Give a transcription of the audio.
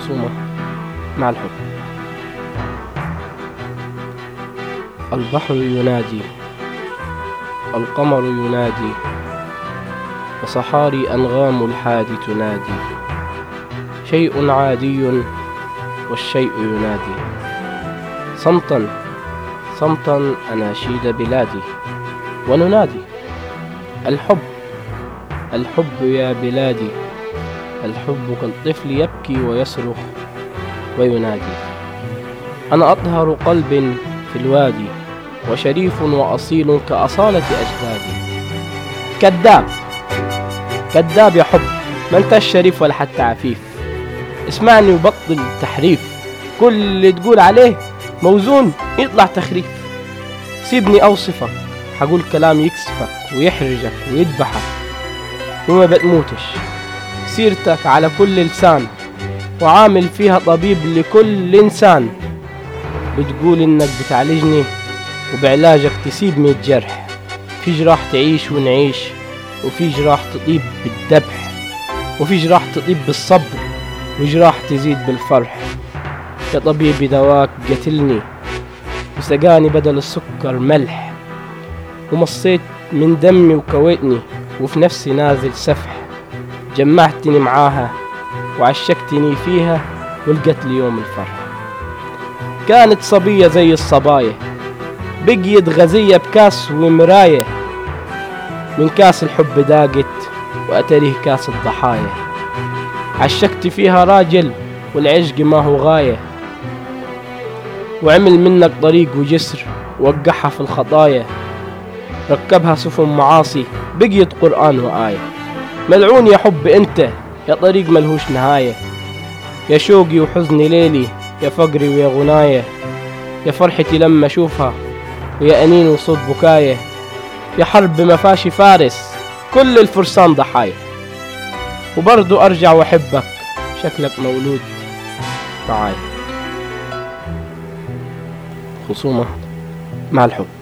خصومة. مع الحب البحر ينادي. القمر ينادي. وصحاري أنغام الحادي تنادي. شيء عادي والشيء ينادي. صمتا. صمتا أناشيد بلادي. وننادي. الحب. الحب يا بلادي. الحب كالطفل يبكي ويصرخ وينادي. أنا أطهر قلب في الوادي وشريف وأصيل كأصالة أجدادي. كذاب كذاب يا حب ما انت الشريف ولا حتى عفيف. اسمعني وبطل تحريف كل اللي تقول عليه موزون يطلع تخريف. سيبني أوصفك حقول كلام يكسفك ويحرجك ويذبحك. وما بتموتش. سيرتك على كل لسان وعامل فيها طبيب لكل إنسان. بتقول إنك بتعالجني وبعلاجك تسيب مية جرح. في جراح تعيش ونعيش وفي جراح تطيب بالذبح وفي جراح تطيب بالصبر وجراح تزيد بالفرح. يا طبيبي دواك قتلني وسقاني بدل السكر ملح ومصيت من دمي وكويتني وفي نفسي نازل سفح. جمعتني معاها وعشقتني فيها ولقت لي يوم الفرح. كانت صبية زي الصبايا بقيت غزية بكاس ومراية. من كاس الحب داقت وأتريه كاس الضحايا. عشقت فيها راجل والعشق ما هو غاية. وعمل منك طريق وجسر وقعها في الخطايا. ركبها سفن معاصي بقيت قرآن وآية. ملعون يا حب أنت يا طريق ملهوش نهاية. يا شوقي وحزني ليلي يا فقري ويا غناية. يا فرحتي لما أشوفها ويا أنين وصوت بكاية. يا حرب ما فارس كل الفرسان ضحايا. وبرضو أرجع وأحبك شكلك مولود معاي خصومة مع الحب.